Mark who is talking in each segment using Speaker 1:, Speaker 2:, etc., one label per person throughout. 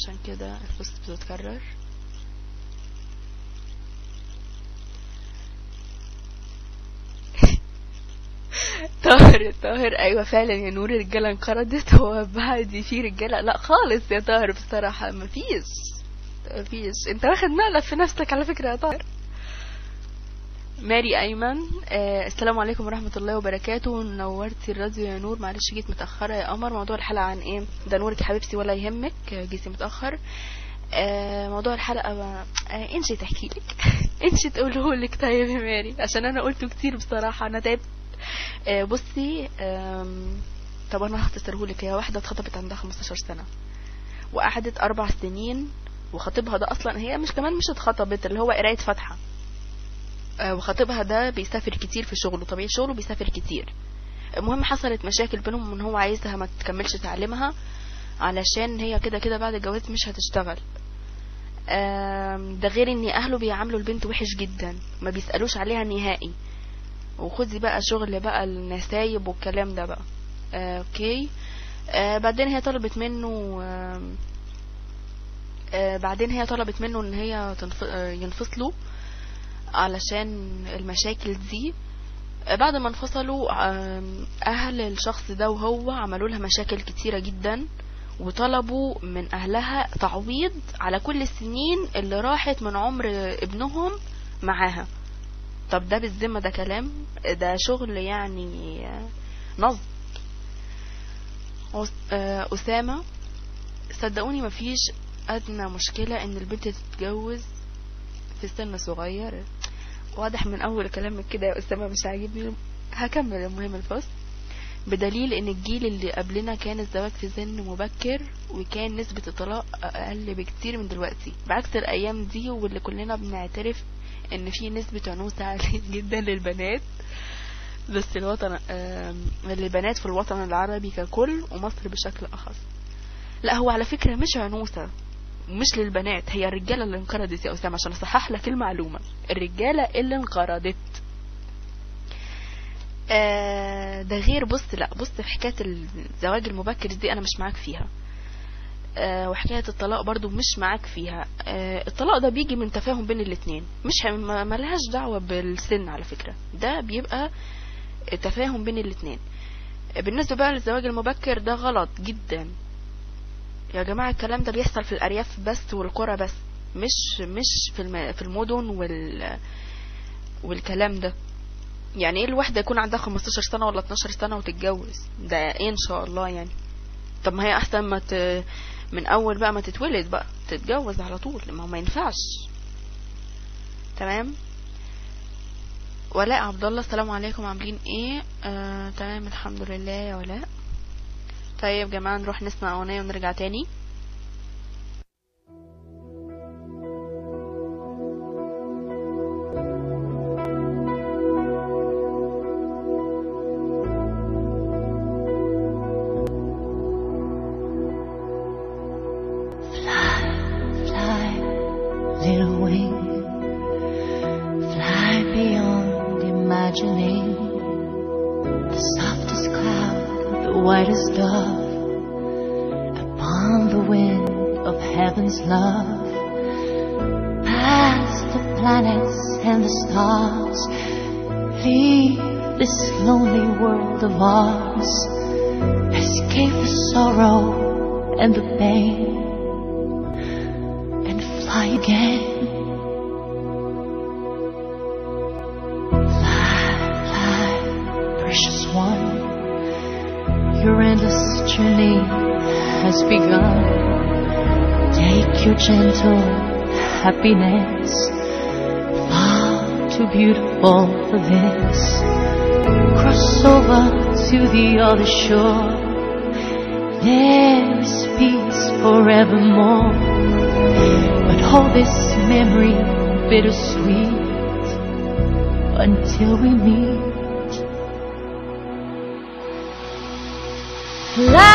Speaker 1: عشان كده البوست بتتكرر. طاهر طاهر. أيوه فعلا يا نور الرجالة انقرضت. هو بعد في رجالة؟ لا خالص يا طاهر بصراحة. مفيش مفيش. أنت واخد مقلب في نفسك على فكرة يا طاهر. ماري أيمن. آه السلام عليكم ورحمة الله وبركاته. نورتي الراديو يا نور. معلش جيت متأخرة يا قمر. موضوع الحلقة عن إيه؟ ده نورك حبيبتي ولا يهمك. آه، جيتي متأخر. آه موضوع الحلقة بقى. آه إنشي تحكي لك. إنشي تقوله لك. طيب يا ماري. عشان أنا قلته كتير بصراحة. أنا تعبت. آه بصي آم، طب أنا هختصرهولك هي واحدة اتخطبت عندها 15 سنة وقعدت أربع سنين وخطيبها ده أصلا هي مش كمان مش اتخطبت اللي هو قراية فاتحة. آه، وخطيبها ده بيسافر كتير في شغله. طبيعي شغله بيسافر كتير. المهم حصلت مشاكل بينهم ان هو عايزها ما تكملش تعليمها علشان هي كده كده بعد الجواز مش هتشتغل. ده غير إن أهله بيعاملوا البنت وحش جدا. ما بيسألوش عليها نهائي. وخدي بقى شغل بقى النسايب والكلام ده بقى. آه، أوكي؟ آه بعدين هي طلبت منه آه بعدين هي طلبت منه إن هي. آه، ينفصلوا. علشان المشاكل دي. بعد ما انفصلوا أهل الشخص ده وهو عملوا لها مشاكل كتيرة جدا وطلبوا من أهلها تعويض على كل السنين اللي راحت من عمر ابنهم معاها. طب ده بالذمة ده كلام ده شغل يعني آه، نصب. آه، أسامة صدقوني مفيش أدنى مشكلة إن البنت تتجوز في سن صغير. واضح من أول كلامك كده يا أسامة مش عاجبني. هكمل المهم الفصل. بدليل إن الجيل اللي قبلنا كان الزواج في سن مبكر وكان نسبة الطلاق أقل بكتير من دلوقتي بعكس الأيام دي واللي كلنا بنعترف إن في نسبة عنوسة عالية جدا للبنات. بس الوطن للبنات في الوطن العربي ككل ومصر بشكل أخص. لا هو على فكرة مش عنوسة. مش للبنات هي الرجالة اللي انقرضت يا أسامة عشان أصحح لك المعلومة. الرجالة اللي انقرضت. آه ده غير بص لا بص في حكاية الزواج المبكر دي أنا مش معاك فيها. آه وحكاية الطلاق برضو مش معاك فيها. آه الطلاق ده بيجي من تفاهم بين الاتنين. مش ملهاش دعوة بالسن على فكرة. ده بيبقى تفاهم بين الاتنين. بالنسبة بقى للزواج المبكر ده غلط جدا. يا جماعة الكلام ده بيحصل في الأرياف بس والقرى بس مش مش في الم... في المدن وال والكلام ده. يعني إيه الواحدة يكون عندها 15 سنة ولا 12 سنة وتتجوز؟ ده إيه إن شاء الله يعني؟ طب ما هي أحسن ما ت... من أول بقى ما تتولد بقى تتجوز على طول ما هو ما ينفعش. تمام؟ ولاء عبد الله السلام عليكم عاملين إيه؟ آه، تمام الحمد لله يا ولاء. طيب جماعة نروح نسمع اغنية ونرجع تاني
Speaker 2: imagining. The softest the whitest dove. Upon the wind of heaven's love. Past the planets and the stars. Leave this lonely world of ours. Escape the sorrow and the pain and fly again. Journey has begun. Take your gentle happiness, far too beautiful for this. Cross over to the other shore. There is peace forevermore. But hold this memory bittersweet until we meet. Fly,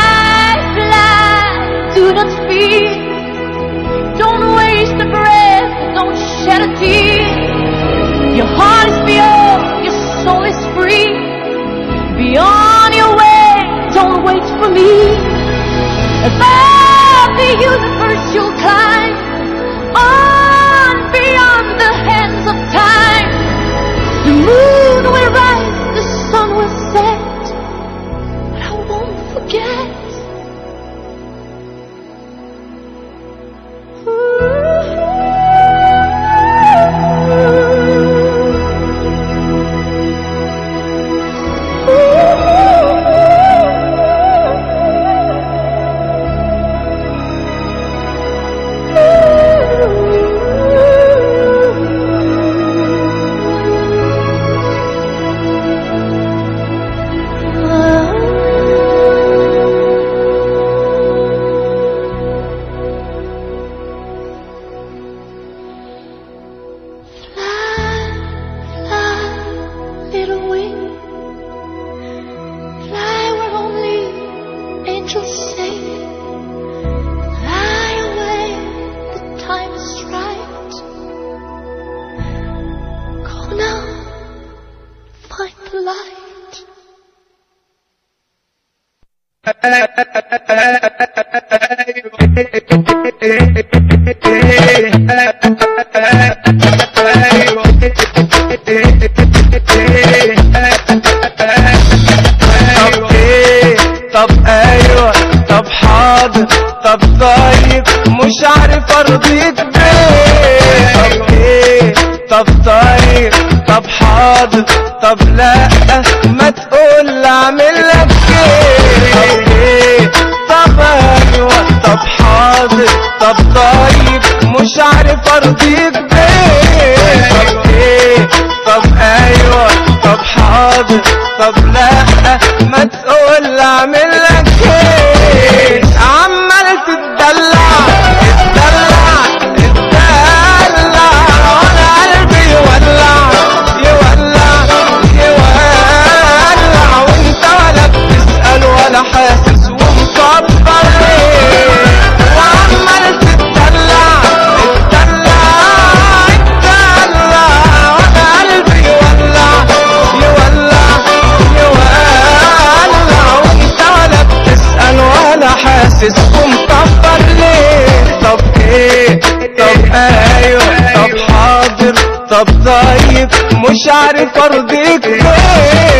Speaker 3: طب أيوه طب حاضر طب طيب مش عارف ارضيك بيه. طب إيه؟ طب طيب طب حاضر طب لا. أرضيك بيه طب إيه طب أيوه طب حاضر طب لا ما تقول طب طيب مش عارف ارضيك ليه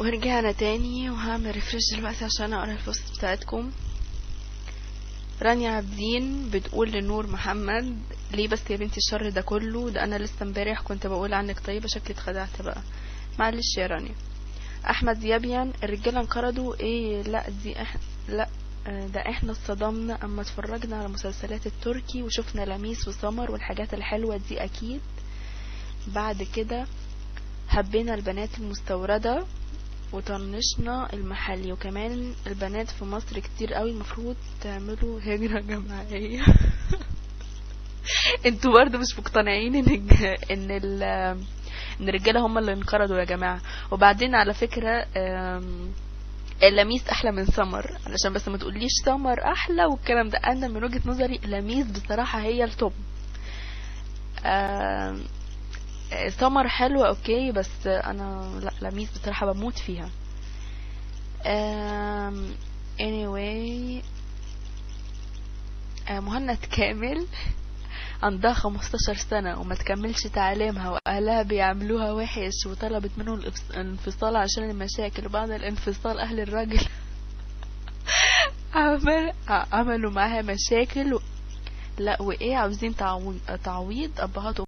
Speaker 1: ورجعنا تاني وهعمل refresh دلوقتي عشان أقرأ ال post بتاعتكم. رانيا عابدين بتقول لنور محمد ليه بس يا بنتي الشر ده كله؟ ده أنا لسه امبارح كنت بقول عنك طيبه شكلي اتخدعت بقى. معلش يا رانيا. أحمد يابيان الرجالة انقرضوا؟ إيه؟ لا دي اح... لا ده إحنا اتصدمنا أما اتفرجنا على مسلسلات التركي وشفنا لميس وسمر والحاجات الحلوة دي أكيد. بعد كده حبينا البنات المستوردة وطنشنا المحلي وكمان البنات في مصر كتير قوي المفروض تعملوا هجرة جماعية. أنتوا برضه مش مقتنعين ان ان ال ان الرجالة هم اللي انقرضوا يا جماعة. وبعدين على فكرة آم، لميس أحلى من سمر علشان بس ما تقوليش سمر أحلى والكلام ده. أنا من وجهة نظري لميس بصراحة هي التوب. سمر حلوة أوكي بس أنا لا لميس بصراحة بموت فيها. آم، anyway آه، مهند كامل عندها 15 سنة وما تكملش تعليمها وأهلها بيعملوها وحش وطلبت منه الانفصال عشان المشاكل وبعد الانفصال أهل الراجل عمل عملوا معاها مشاكل و... لا وإيه عاوزين تعويض أبهات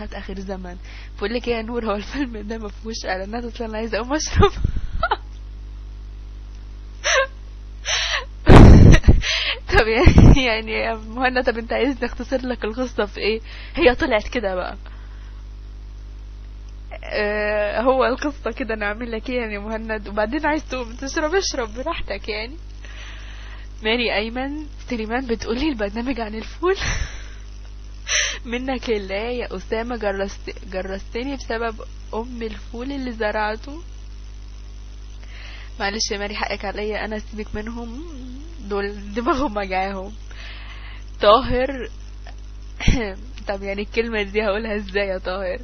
Speaker 1: وأمهات آخر زمن. بقول لك إيه يا نور هو الفيلم ده ما فيهوش إعلانات أصلا أنا عايزة أقوم أشرب. طب يعني يعني يا مهند طب أنت عايز نختصر لك القصة في إيه؟ هي طلعت كده بقى. آه هو القصة كده نعمل لك إيه يعني مهند وبعدين عايز تقوم تشرب اشرب براحتك يعني. ماري أيمن سليمان بتقولي البرنامج عن الفول؟ منك لله يا أسامة جرست جرستني بسبب أم الفول اللي زرعته. معلش يا ماري حقك عليا أنا سيبك منهم. دول دماغهم وجعاهم. طاهر. طب يعني الكلمة دي هقولها إزاي يا طاهر؟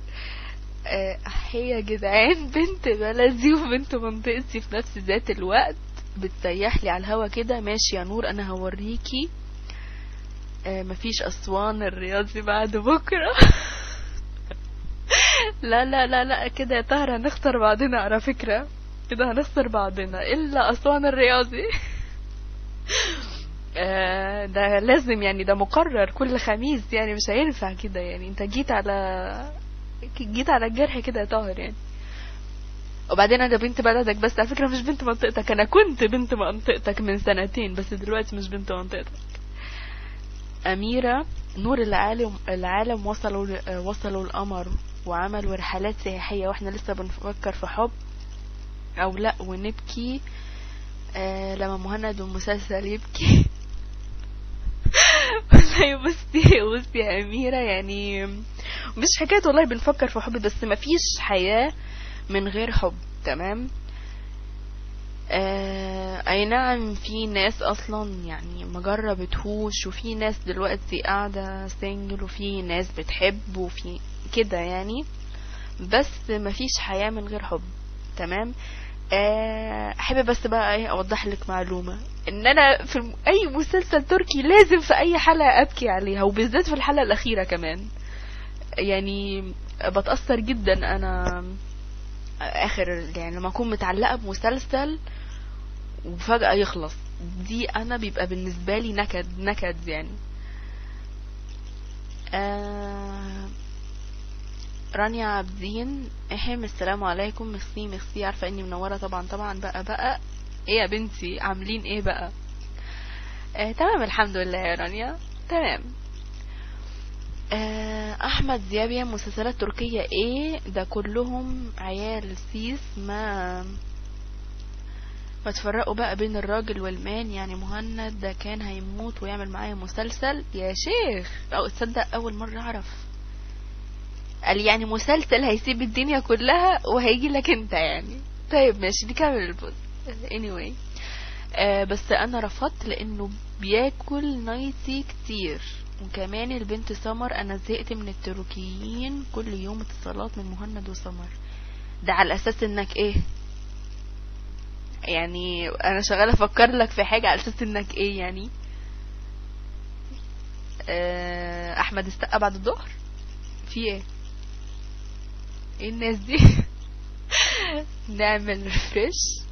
Speaker 1: آه، هي يا جدعان بنت بلدي وبنت منطقتي في نفس ذات الوقت. بتسيح لي على الهوا كده. ماشي يا نور أنا هوريكي. آه، مفيش أسوان الرياضي بعد بكرة. لا لا لا لا كده يا طاهر هنخسر بعضنا على فكرة. كده هنخسر بعضنا إلا أسوان الرياضي آه، ده لازم يعني ده مقرر كل خميس يعني مش هينفع كده يعني. أنت جيت على جيت على الجرح كده يا طاهر يعني. وبعدين أنا بنت بلدك بس على فكرة مش بنت منطقتك. أنا كنت بنت منطقتك من سنتين بس دلوقتي مش بنت منطقتك. اميره نور العالم العالم وصلوا وصلوا القمر وعملوا رحلات سياحية وإحنا لسه بنفكر في حب أو لأ ونبكي آه لما مهند والمسلسل يبكي. والله بصي بصي يا أميرة يعني مش حكاية والله بنفكر في حب بس مفيش حياة من غير حب تمام؟ آه أي نعم في ناس أصلا يعني ما جربتهوش وفي ناس دلوقتي قاعدة سنجل وفي ناس بتحب وفي كده يعني. بس مفيش حياة من غير حب تمام؟ آه، أحب بس بقى إيه أوضح لك معلومة. إن أنا في أي مسلسل تركي لازم في أي حلقة أبكي عليها وبالذات في الحلقة الأخيرة كمان. يعني بتأثر جدا أنا آخر يعني لما أكون متعلقة بمسلسل وفجأة يخلص. دي أنا بيبقى بالنسبة لي نكد نكد يعني. آه رانيا عابدين احم السلام عليكم. ميرسي ميرسي. عارفة إني منورة طبعا طبعا. بقى بقى. إيه يا بنتي؟ عاملين إيه بقى؟ آه تمام الحمد لله يا رانيا. تمام. آه أحمد زيابيا مسلسلات تركية إيه؟ ده كلهم عيال سيس ما ما تفرقوا بقى بين الراجل والمان. يعني مهند ده كان هيموت ويعمل معايا مسلسل. يا شيخ! أو تصدق أول مرة أعرف. قال يعني مسلسل هيسيب الدنيا كلها وهيجي لك أنت يعني. طيب ماشي نكمل البوست anyway. آه بس أنا رفضت لأنه بياكل نايتي كتير. وكمان البنت سمر أنا زهقت من التركيين كل يوم اتصالات من مهند وسمر. ده على أساس إنك إيه؟ يعني أنا شغالة أفكر لك في حاجة على أساس إنك إيه يعني؟ آه أحمد استقى بعد الظهر؟ في إيه؟ إيه الناس دي؟ نعمل ريفرش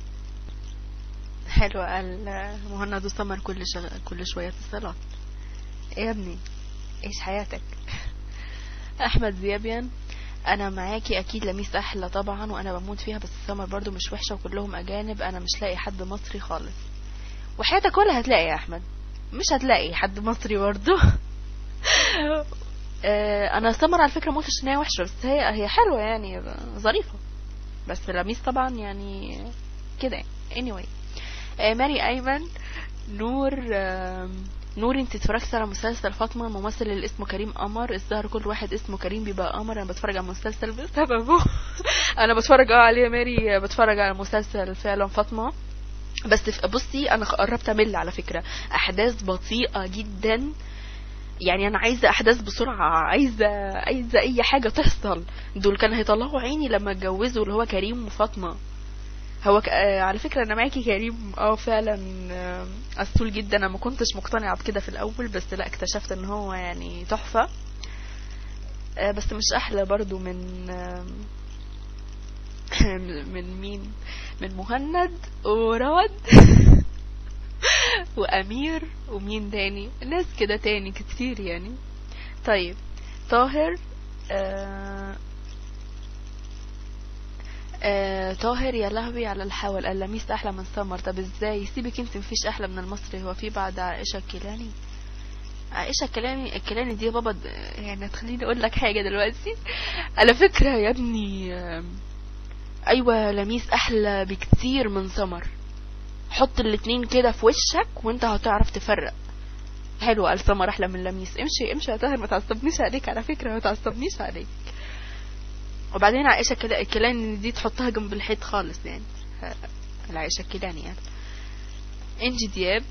Speaker 1: حلو قال مهند وسمر كل شغ... كل شوية اتصالات. يا ابني إيش حياتك. أحمد زيابيان أنا معاكي أكيد لميس أحلى طبعا وأنا بموت فيها بس سمر برضو مش وحشة وكلهم أجانب أنا مش لاقي حد مصري خالص. وحياتك ولا هتلاقي يا أحمد؟ مش هتلاقي حد مصري برضو. آه، أنا سمر على فكرة ما قلتش إن هي وحشة بس هي هي حلوة يعني ظريفة. بس لميس طبعا يعني كده يعني. Anyway. آه، ماري أيمن نور نور انت اتفرجت على مسلسل فاطمة؟ الممثل اللي اسمه كريم قمر. الظاهر كل واحد اسمه كريم بيبقى قمر. أنا بتفرج على مسلسل بسببه أنا بتفرج آه عليه ماري بتفرج على مسلسل فعلا فاطمة. بس بصي أنا قربت أمل على فكرة. أحداث بطيئة جدا. يعني أنا عايزة أحداث بسرعة. عايزة عايزة أي حاجة تحصل. دول كانوا هيطلعوا عيني لما اتجوزوا اللي هو كريم وفاطمة. هو ك... آه على فكرة أنا معاكي كريم آه فعلا آه، أسطول جدا. أنا ما كنتش مقتنعة بكده في الأول بس لا اكتشفت إن هو يعني تحفة. آه، بس مش أحلى برضو من من مين؟ من مهند ورواد وأمير ومين تاني؟ ناس كده تاني كتير يعني. طيب طاهر آه آه طاهر يا لهوي على الحول. اللميس أحلى من سمر طب إزاي؟ سيبك انت مفيش أحلى من المصري. هو في بعد عائشة الكيلاني؟ عائشة الكيلاني الكيلاني دي بابا يعني تخليني أقول لك حاجة دلوقتي. على فكرة يا ابني آه، أيوه لميس أحلى بكتير من سمر. حط الاتنين كده في وشك وأنت هتعرف تفرق. حلو قال سمر أحلى من لميس امشي امشي يا طاهر ما تعصبنيش عليك على فكرة ما تعصبنيش عليك. وبعدين عائشة كده الكيلاني دي تحطها جنب الحيط خالص يعني العائشة الكيلاني يعني. إنجي دياب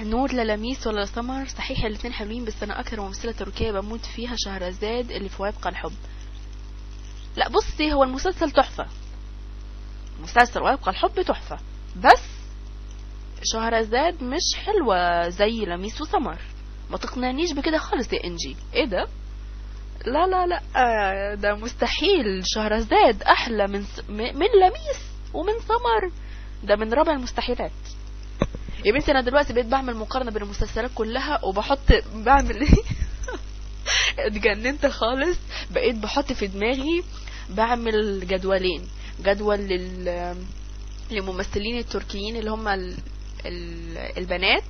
Speaker 1: نور لا لميس ولا سمر صحيح الاتنين حلوين بس أنا أكتر ممثلة تركية بموت فيها شهرزاد اللي في ويبقى الحب. لا بصي هو المسلسل تحفة. مسلسل ويبقى الحب تحفة. بس شهرزاد مش حلوة زي لميس وسمر. ما تقنعنيش بكده خالص يا إنجي. إيه ده؟ لا لا لا آه، ده مستحيل. شهرزاد أحلى من س... من لميس ومن سمر. ده من رابع المستحيلات. يا بنتي أنا دلوقتي بقيت بعمل مقارنة بين المسلسلات كلها وبحط بعمل إيه؟ اتجننت خالص. بقيت بحط في دماغي بعمل جدولين. جدول لل للممثلين التركيين اللي هم ال... ال... البنات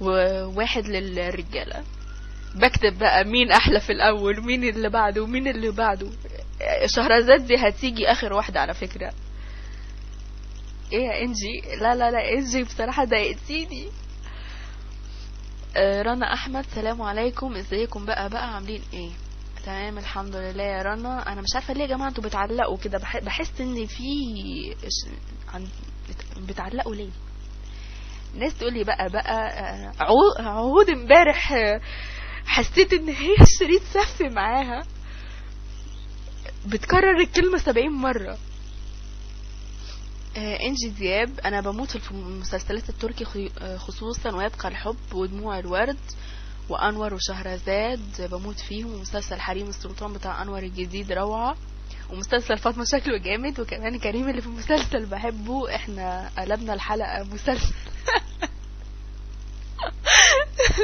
Speaker 1: وواحد للرجالة. بكتب بقى مين أحلى في الأول ومين اللي بعده ومين اللي بعده. شهرزاد دي هتيجي آخر واحدة على فكرة. إيه يا إنجي؟ لا لا لا إنجي بصراحة ضايقتيني. آه، رنا أحمد سلام عليكم. إزيكم بقى؟ بقى عاملين إيه؟ تمام الحمد لله يا رنا. أنا مش عارفة ليه يا جماعة أنتوا بتعلقوا كده. بح- بحس إن في بتعلقوا ليه؟ ناس تقول لي بقى بقى آه، عهود امبارح حسيت إن هي شريط سف معاها. بتكرر الكلمة سبعين مرة. آه، إنجي دياب أنا بموت في المسلسلات التركي آه، خصوصا ويبقى الحب ودموع الورد وأنور وشهرزاد بموت فيهم ومسلسل حريم السلطان بتاع أنور الجديد روعة ومسلسل فاطمة شكله جامد وكمان كريم اللي في المسلسل بحبه. إحنا قلبنا الحلقة مسلسل.